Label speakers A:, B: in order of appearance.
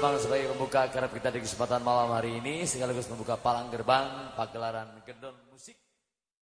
A: Saudara teman sebagai pembuka kerap kita di kesempatan malam hari ini sekaligus membuka palang gerbang pagelaran gedon musik.